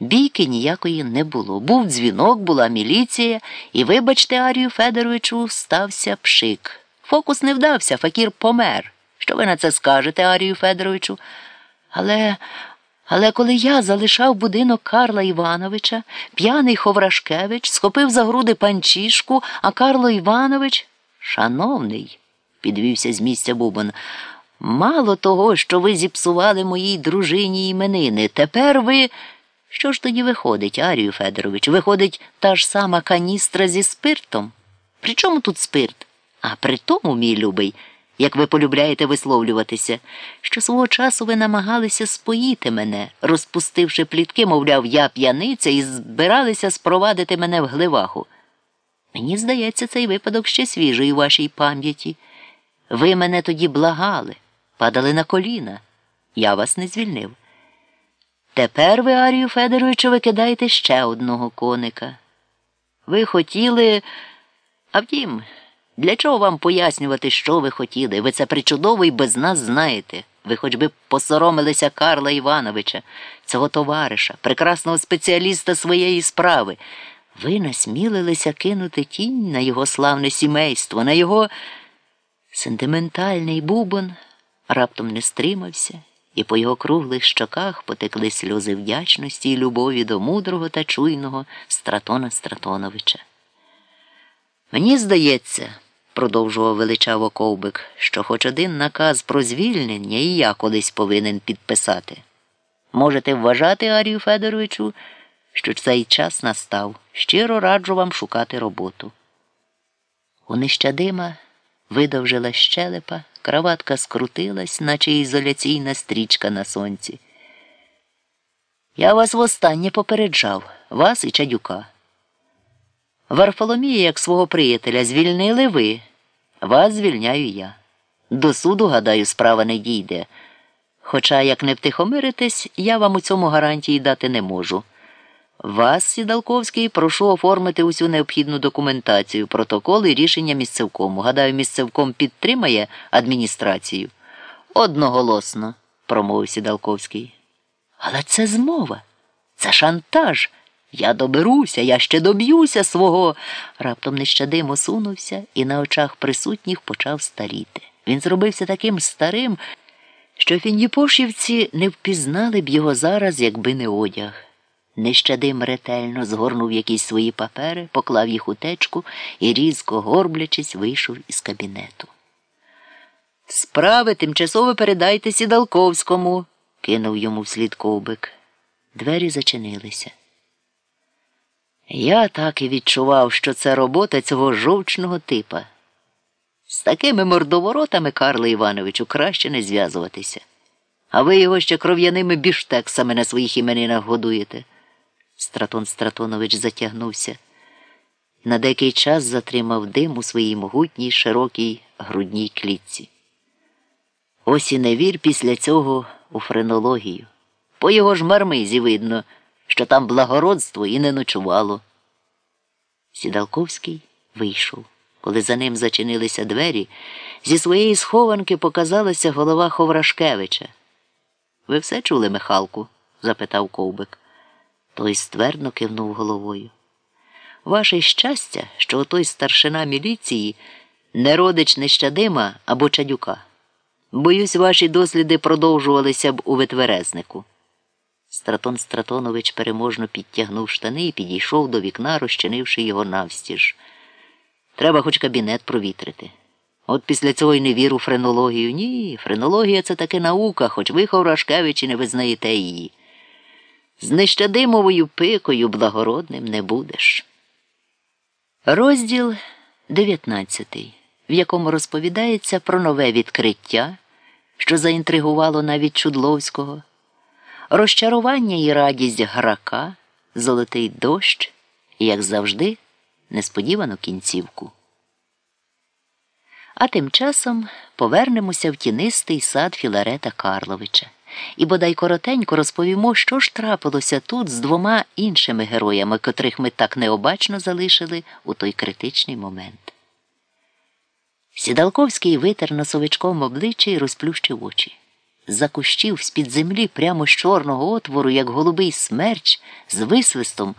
Бійки ніякої не було. Був дзвінок, була міліція, і, вибачте, Арію Федоровичу, стався пшик. Фокус не вдався, факір помер. Що ви на це скажете, Арію Федоровичу? Але. Але коли я залишав будинок Карла Івановича, п'яний Ховрашкевич схопив за груди панчішку, а Карло Іванович, шановний, підвівся з місця Бубон, мало того, що ви зіпсували моїй дружині іменини, тепер ви. Що ж тоді виходить, Арію Федорович? Виходить та ж сама каністра зі спиртом? При чому тут спирт? А при тому, мій любий, як ви полюбляєте висловлюватися, що свого часу ви намагалися споїти мене, розпустивши плітки, мовляв, я п'яниця, і збиралися спровадити мене в гливаху. Мені здається, цей випадок ще свіжий у вашій пам'яті. Ви мене тоді благали, падали на коліна. Я вас не звільнив. Тепер ви, Арію Федоровичу, викидаєте ще одного коника. Ви хотіли. А втім, для чого вам пояснювати, що ви хотіли? Ви це причудово і без нас знаєте. Ви хоч би посоромилися Карла Івановича, цього товариша, прекрасного спеціаліста своєї справи. Ви насмілилися кинути тінь на його славне сімейство, на його сентиментальний бубон раптом не стримався і по його круглих щоках потекли сльози вдячності і любові до мудрого та чуйного Стратона Стратоновича. Мені здається, продовжував величаво ковбик, що хоч один наказ про звільнення і я колись повинен підписати. Можете вважати, Арію Федоровичу, що цей час настав. Щиро раджу вам шукати роботу. У нещадима видовжила щелепа. Краватка скрутилась, наче ізоляційна стрічка на сонці. Я вас востаннє попереджав, вас і чадюка. Варфоломія, як свого приятеля, звільнили ви, вас звільняю я. До суду, гадаю, справа не дійде. Хоча, як не втихомиритесь, я вам у цьому гарантії дати не можу. Вас, Сідалковський, прошу оформити усю необхідну документацію, протоколи і рішення місцевкому. Гадаю, місцевком підтримає адміністрацію. Одноголосно, промовив Сідалковський. Але це змова, це шантаж. Я доберуся, я ще доб'юся свого. Раптом нещадим осунувся і на очах присутніх почав старіти. Він зробився таким старим, що фіндіпошівці не впізнали б його зараз, якби не одяг. Нещадим ретельно згорнув якісь свої папери, поклав їх у течку і, різко горблячись, вийшов із кабінету. Справи тимчасово передайте Сідалковському, кинув йому вслід ковбик. Двері зачинилися. Я так і відчував, що це робота цього жовчного типа. З такими мордоворотами, Карле Івановичу, краще не зв'язуватися. А ви його ще кров'яними біштексами на своїх іменинах годуєте. Стратон Стратонович затягнувся. На деякий час затримав дим у своїй могутній широкій грудній клітці. Ось і не вір після цього у френологію. По його ж мармизі видно, що там благородство і не ночувало. Сідалковський вийшов. Коли за ним зачинилися двері, зі своєї схованки показалася голова Ховрашкевича. Ви все чули, Михалку? запитав ковбик. Той ствердно кивнув головою. Ваше щастя, що отой старшина міліції не родич нещадима або чадюка. Боюсь, ваші досліди продовжувалися б у витверезнику. Стратон Стратонович переможно підтягнув штани і підійшов до вікна, розчинивши його навстіж. Треба хоч кабінет провітрити. От після цього й не віру френологію. Ні, френологія це таки наука, хоч ви, Ховрашкевич, і не визнаєте її. З нещадимовою пикою благородним не будеш. Розділ 19, в якому розповідається про нове відкриття, що заінтригувало навіть Чудловського, розчарування і радість грака, золотий дощ і, як завжди, несподівану кінцівку. А тим часом повернемося в тінистий сад Філарета Карловича і бодай коротенько розповімо, що ж трапилося тут з двома іншими героями, котрих ми так необачно залишили у той критичний момент. Сідалковський витер носовичком обличчя і розплющив очі. з-за кущів з-під землі прямо з чорного отвору, як голубий смерч, з висвистом